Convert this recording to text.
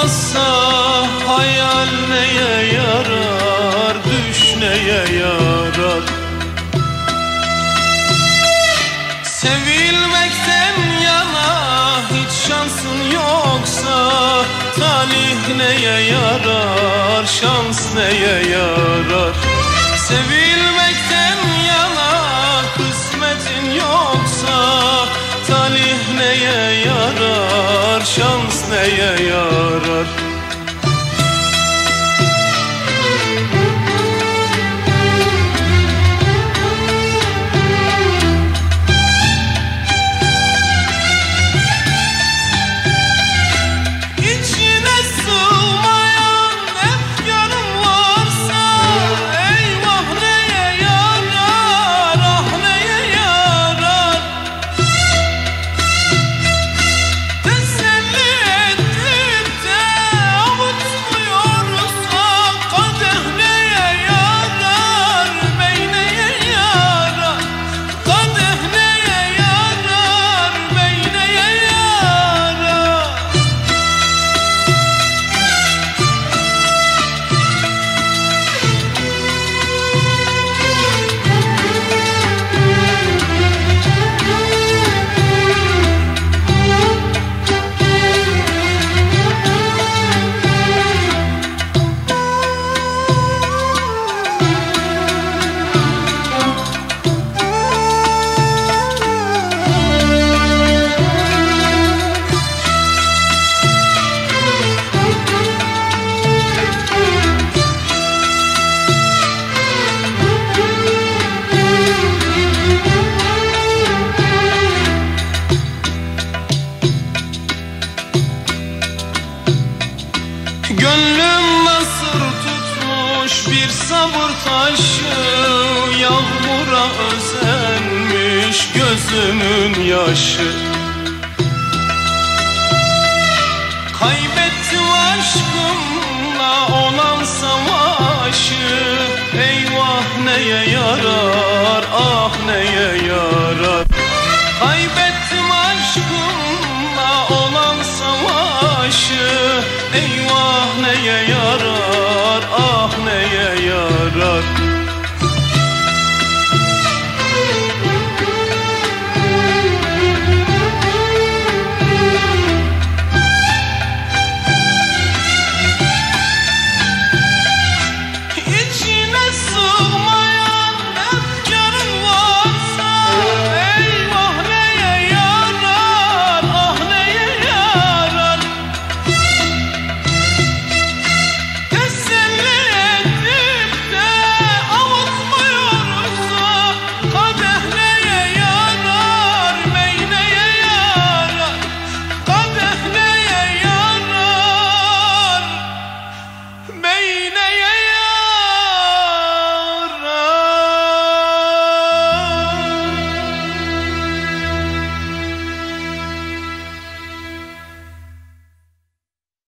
olmazsa Hayal neye yarar, düş neye yarar? Sevilmekten yana hiç şansın yoksa Talih neye yarar, şans neye yarar? Sevilmekten Gönlüm nasır tutmuş bir sabır taşı Yağmura özenmiş gözümün yaşı. Kaybettim aşkımla olan savaşı Eyvah neye yarar